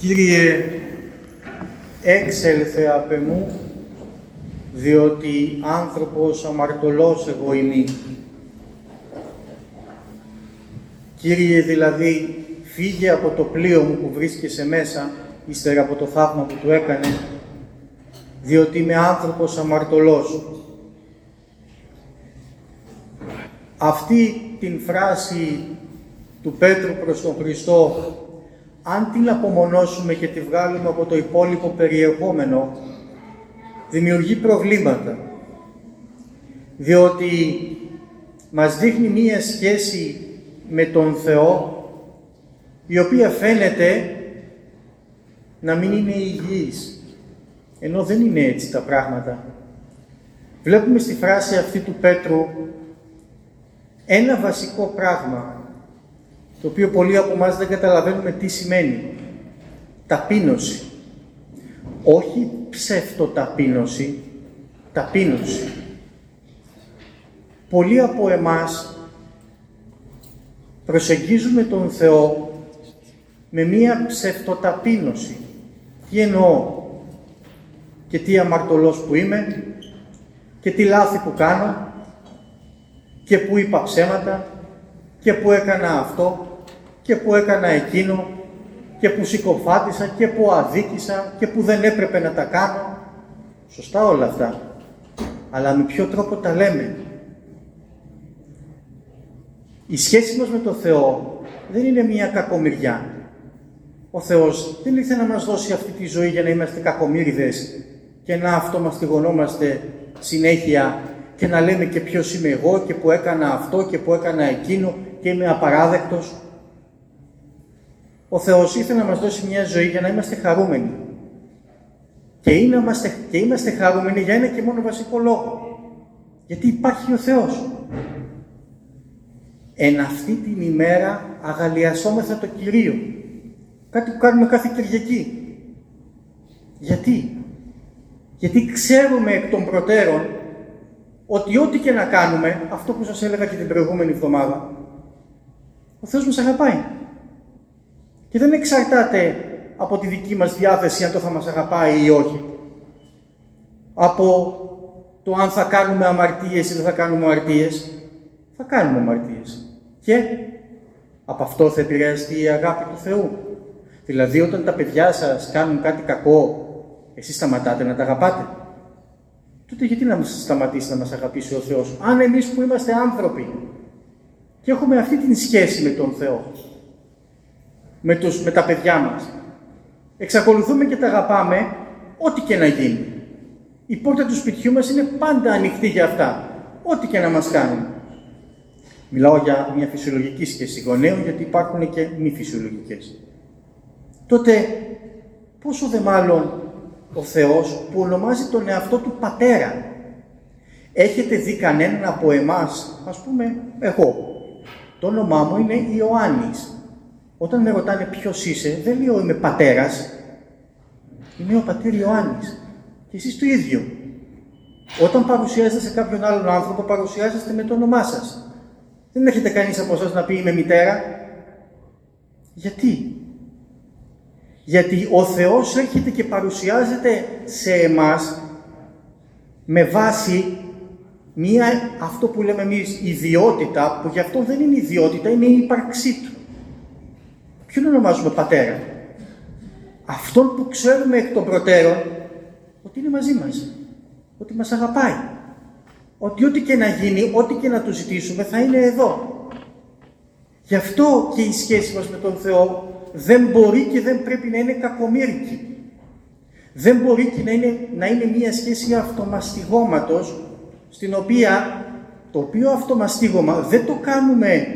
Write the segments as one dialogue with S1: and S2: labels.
S1: Κύριε, έξελθε απ' μου, διότι άνθρωπος αμαρτωλός εγώ είμαι. Κύριε, δηλαδή, φύγε από το πλοίο μου που βρίσκεσαι μέσα, ύστερα από το θαύμα που του έκανε, διότι είμαι άνθρωπος αμαρτωλός. Αυτή την φράση του Πέτρου προς τον Χριστό, αν την απομονώσουμε και τη βγάλουμε από το υπόλοιπο περιεχόμενο, δημιουργεί προβλήματα. Διότι μας δείχνει μία σχέση με τον Θεό, η οποία φαίνεται να μην είναι υγιής. Ενώ δεν είναι έτσι τα πράγματα. Βλέπουμε στη φράση αυτή του Πέτρου ένα βασικό πράγμα, το οποίο πολλοί από εμάς δεν καταλαβαίνουμε τι σημαίνει. Ταπείνωση. Όχι ψευτοταπείνωση, ταπείνωση. Πολλοί από εμάς προσεγγίζουμε τον Θεό με μία ψευτοταπείνωση. Τι εννοώ και τι αμαρτωλός που είμαι και τι λάθη που κάνω και που είπα ψέματα και που έκανα αυτό και που έκανα εκείνο και που συκοφάτησα και που αδίκησα και που δεν έπρεπε να τα κάνω. Σωστά όλα αυτά. Αλλά με ποιο τρόπο τα λέμε; Η σχέση μας με τον Θεό δεν είναι μια κακομοιριά. Ο Θεός δεν ήρθε να μας δώσει αυτή τη ζωή για να είμαστε κακομύριδες και να αυτομαστιγωνόμαστε συνέχεια και να λέμε και ποιος είμαι εγώ και που έκανα αυτό και που έκανα εκείνο και είμαι απαράδεκτος. Ο Θεός ήθελε να μας δώσει μια ζωή για να είμαστε χαρούμενοι. Και, είμαστε, και είμαστε χαρούμενοι για ένα και μόνο βασικό λόγο. Γιατί υπάρχει ο Θεός. Εν αυτή την ημέρα αγαλιασόμεθα το Κυρίο. Κάτι που κάνουμε κάθε Κυριακή. Γιατί; Γιατί ξέρουμε εκ των προτέρων ότι ό,τι και να κάνουμε, αυτό που σας έλεγα και την προηγούμενη εβδομάδα, ο Θεός μας αγαπάει. Και δεν εξαρτάται από τη δική μας διάθεση αν το θα μας αγαπάει ή όχι. Από το αν θα κάνουμε αμαρτίες ή δεν θα κάνουμε αμαρτίες. Θα κάνουμε αμαρτίες. Και από αυτό θα επηρεαστεί η αγάπη του Θεού. Δηλαδή όταν τα παιδιά σας κάνουν κάτι κακό, εσείς σταματάτε να τα αγαπάτε τότε γιατί να μας σταματήσει να μας αγαπήσει ο Θεός. Αν εμείς που είμαστε άνθρωποι και έχουμε αυτή την σχέση με τον Θεό, με, τους, με τα παιδιά μας, εξακολουθούμε και τα αγαπάμε, ό,τι και να γίνει. Η πόρτα του σπιτιού μας είναι πάντα ανοιχτή για αυτά, ό,τι και να μας κάνουν. Μιλάω για μια φυσιολογική σχέση γονέων, γιατί υπάρχουν και μη φυσιολογικές. Τότε, πόσο δε μάλλον ο Θεός που ονομάζει τον εαυτό του Πατέρα. Έχετε δει κανέναν από εμάς, ας πούμε εγώ, το όνομά μου είναι Ιωάννης. Όταν με ρωτάνε ποιος είσαι, δεν λέω είμαι πατέρας, είμαι ο πατήρ Ιωάννης. Και εσείς το ίδιο. Όταν παρουσιάζεστε σε κάποιον άλλον άνθρωπο, παρουσιάζεστε με το όνομά σας. Δεν έχετε κανείς από εσάς να πει είμαι μητέρα. Γιατί; Γιατί ο Θεός έρχεται και παρουσιάζεται σε εμάς με βάση μία, αυτό που λέμε εμείς, ιδιότητα, που γι' αυτό δεν είναι ιδιότητα, είναι η ύπαρξή Του. Ποιον ονομάζουμε Πατέρα; Αυτόν που ξέρουμε εκ των προτέρων ότι είναι μαζί μας. Ότι μας αγαπάει. Ότι ό,τι και να γίνει, ό,τι και να Του ζητήσουμε θα είναι εδώ. Γι' αυτό και η σχέση μας με τον Θεό δεν μπορεί και δεν πρέπει να είναι κακομύρικη. Δεν μπορεί και να είναι, να είναι μια σχέση αυτομαστιγώματος, στην οποία το οποίο αυτομαστίγωμα δεν το κάνουμε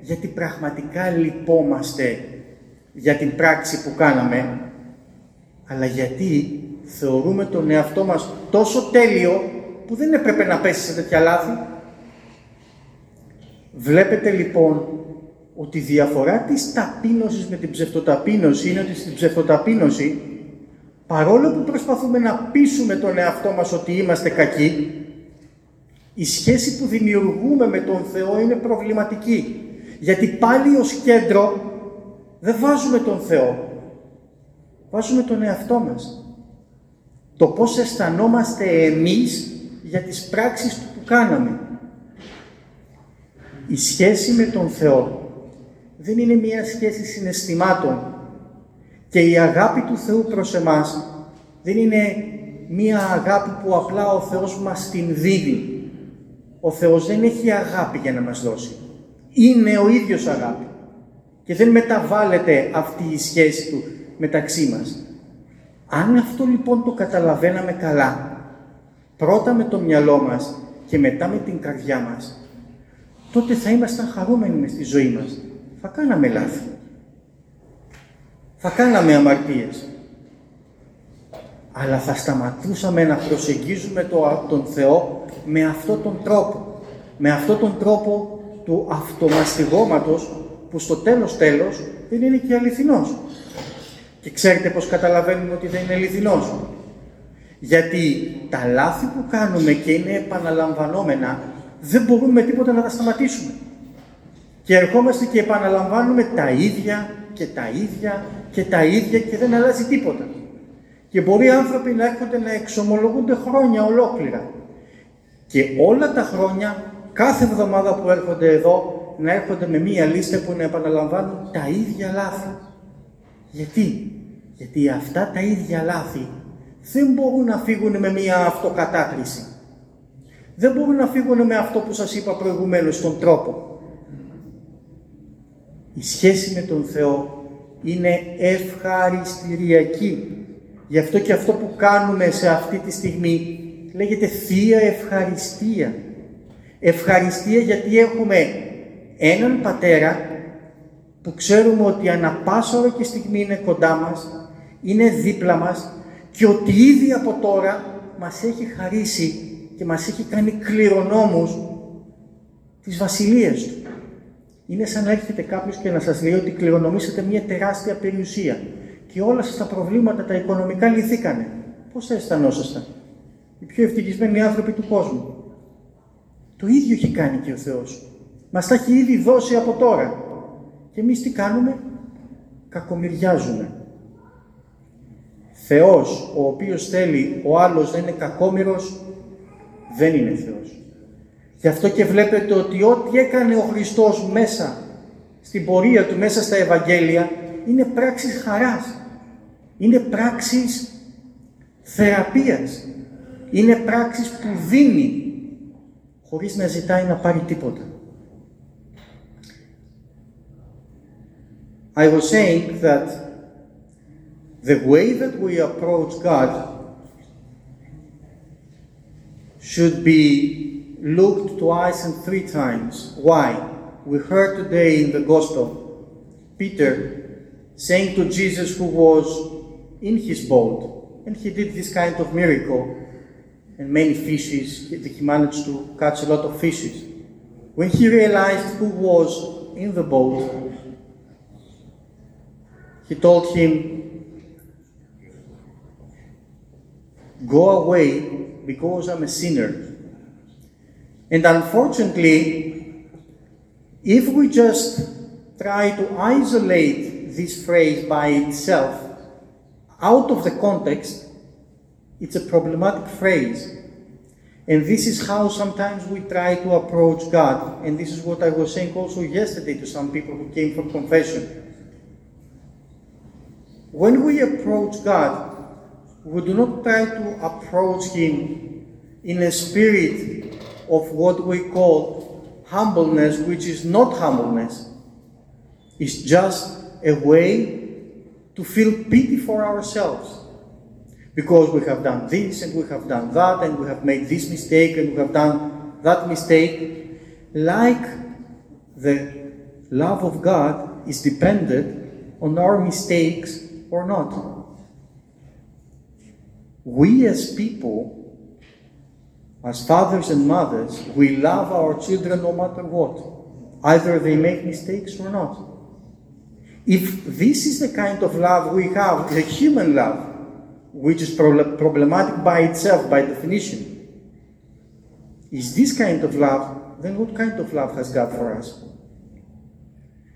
S1: γιατί πραγματικά λυπόμαστε για την πράξη που κάναμε, αλλά γιατί θεωρούμε τον εαυτό μας τόσο τέλειο που δεν έπρεπε να πέσει σε τέτοια λάθη. Βλέπετε λοιπόν ότι η διαφορά της ταπείνωσης με την ψευτοταπείνωση είναι ότι στην ψευτοταπείνωση, παρόλο που προσπαθούμε να πείσουμε τον εαυτό μας ότι είμαστε κακοί, η σχέση που δημιουργούμε με τον Θεό είναι προβληματική. Γιατί πάλι ως κέντρο δεν βάζουμε τον Θεό. βάζουμε τον εαυτό μας. Το πώς αισθανόμαστε εμείς για τις πράξεις του που κάναμε. Η σχέση με τον Θεό δεν είναι μία σχέση συναισθημάτων και η αγάπη του Θεού προς εμάς δεν είναι μία αγάπη που απλά ο Θεός μας την δίδει. Ο Θεός δεν έχει αγάπη για να μας δώσει. Είναι ο ίδιος αγάπη. Και δεν μεταβάλλεται αυτή η σχέση του μεταξύ μας. Αν αυτό λοιπόν το καταλαβαίναμε καλά, πρώτα με το μυαλό μας και μετά με την καρδιά μας, τότε θα ήμασταν χαρούμενοι μες στη ζωή μας. Θα κάναμε λάθη. Θα κάναμε αμαρτίες. Αλλά θα σταματούσαμε να προσεγγίζουμε το, τον Θεό με αυτόν τον τρόπο. Με αυτόν τον τρόπο του αυτομαστιγώματος που στο τέλος τέλος δεν είναι και αληθινός. Και ξέρετε πώς καταλαβαίνουμε ότι δεν είναι αληθινός. Γιατί τα λάθη που κάνουμε και είναι επαναλαμβανόμενα δεν μπορούμε με τίποτα να τα σταματήσουμε. Και ερχόμαστε και επαναλαμβάνουμε τα ίδια και τα ίδια και τα ίδια και δεν αλλάζει τίποτα. Και μπορεί οι άνθρωποι να έρχονται να εξομολογούνται χρόνια ολόκληρα. Και όλα τα χρόνια, κάθε εβδομάδα που έρχονται εδώ, να έρχονται με μία λίστα που να επαναλαμβάνουν τα ίδια λάθη. Γιατί; Γιατί αυτά τα ίδια λάθη δεν μπορούν να φύγουν με μία αυτοκατάκριση. Δεν μπορούν να φύγουν με αυτό που σας είπα προηγουμένως, τον τρόπο. Η σχέση με τον Θεό είναι ευχαριστηριακή. Γι' αυτό και αυτό που κάνουμε σε αυτή τη στιγμή λέγεται Θεία Ευχαριστία. Ευχαριστία γιατί έχουμε έναν πατέρα που ξέρουμε ότι ανά πάσα ώρα και στιγμή είναι κοντά μας, είναι δίπλα μας και ότι ήδη από τώρα μας έχει χαρίσει και μας έχει κάνει κληρονόμους της βασιλείας Του. Είναι σαν να έρχεται κάποιος και να σας λέει ότι κληρονομήσατε μια τεράστια περιουσία και όλα σας τα προβλήματα τα οικονομικά λυθήκανε. Πώς θα αισθανόσασταν. Οι πιο ευτυχισμένοι άνθρωποι του κόσμου; Το ίδιο έχει κάνει και ο Θεός. Μας τα έχει ήδη δώσει από τώρα. Και εμείς τι κάνουμε, κακομυριάζουμε. Θεός, ο οποίος θέλει ο άλλος να είναι κακόμυρος, δεν είναι Θεός. Γι' αυτό και βλέπετε ότι ό,τι έκανε ο Χριστός μέσα στην πορεία του, μέσα στα Ευαγγέλια, είναι πράξεις χαράς. Είναι πράξεις θεραπείας. Είναι πράξεις που δίνει, χωρίς να ζητάει να πάρει τίποτα. I was saying that the way that we approach God should be looked twice and three times. Why? We heard today in the Gospel Peter saying to Jesus, who was in his boat, and he did this kind of miracle, and many fishes, he managed to catch a lot of fishes. When he realized who was in the boat, he told him, Go away because I'm a sinner. And unfortunately, if we just try to isolate this phrase by itself out of the context, it's a problematic phrase. And this is how sometimes we try to approach God. And this is what I was saying also yesterday to some people who came from confession. When we approach God, we do not try to approach Him in a spirit of what we call humbleness, which is not humbleness. It's just a way to feel pity for ourselves. Because we have done this and we have done that and we have made this mistake and we have done that mistake. Like the love of God is dependent on our mistakes or not. We as people, as fathers and mothers, we love our children no matter what. Either they make mistakes or not. If this is the kind of love we have, the human love, which is problematic by itself, by definition, is this kind of love, then what kind of love has God for us?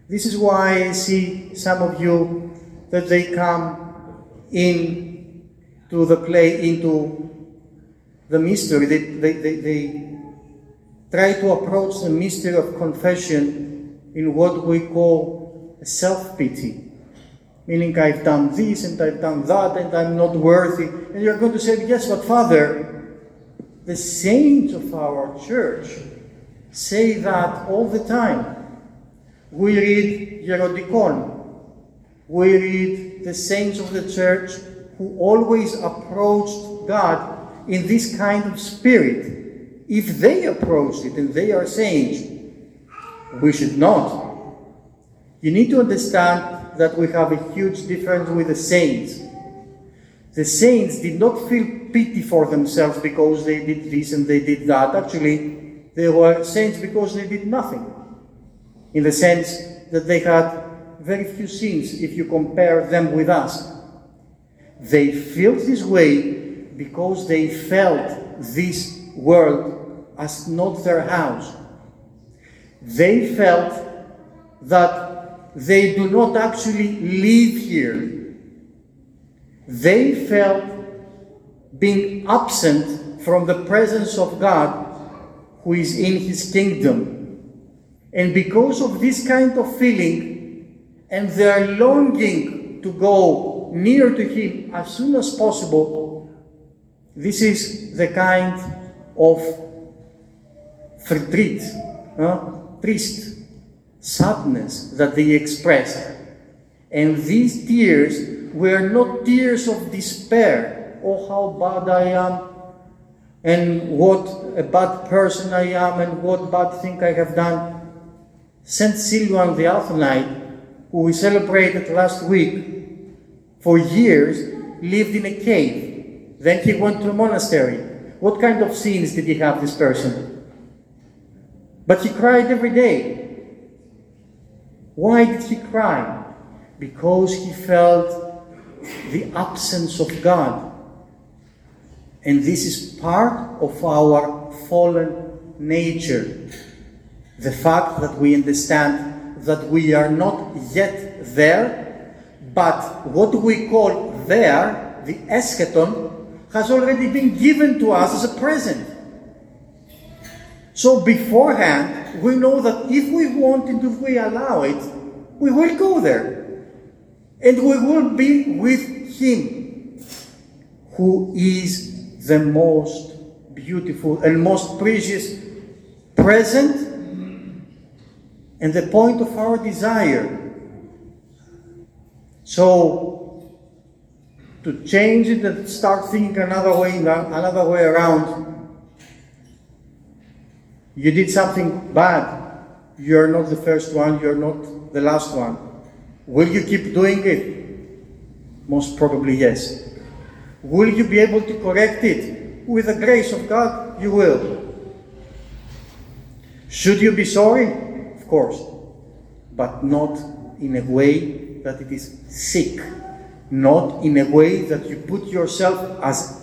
S1: This is why I see some of you that they come into the play, into the mystery. They, they, they, they try to approach the mystery of confession in what we call self pity. Meaning, I've done this and I've done that and I'm not worthy. And you're going to say, Yes, but Father, the saints of our church say that all the time. We read Hierodikon. We read the saints of the church who always approached God in this kind of spirit. If they approached it and they are saints, we should not. You need to understand that we have a huge difference with the saints. The saints did not feel pity for themselves because they did this and they did that. Actually, they were saints because they did nothing. In the sense that they had very few sins if you compare them with us. They felt this way because they felt this world as not their house. They felt that they do not actually live here. They felt being absent from the presence of God who is in his kingdom. And because of this kind of feeling and their longing to go near to him as soon as possible, this is the kind of verdriet, uh, trist, sadness that they expressed. And these tears were not tears of despair. Oh, how bad I am, and what a bad person I am, and what bad thing I have done. Saint Siluan the Althonite, who we celebrated last week, for years lived in a cave. Then he went to a monastery. What kind of sins did he have, this person? But he cried every day. Why did he cry? Because he felt the absence of God. And this is part of our fallen nature. The fact that we understand that we are not yet there, but what we call there, the eschaton, has already been given to us as a present. So beforehand, we know that if we want and if we allow it, we will go there. And we will be with Him, who is the most beautiful and most precious present and the point of our desire. So, to change it and start thinking another way, another way around, you did something bad. You're not the first one, you're not the last one. Will you keep doing it? Most probably yes. Will you be able to correct it? With the grace of God, you will. Should you be sorry? of course, but not in a way that it is sick, not in a way that you put yourself as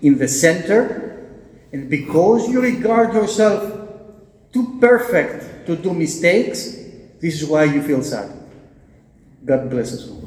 S1: in the center, and because you regard yourself too perfect to do mistakes, this is why you feel sad. God bless us all.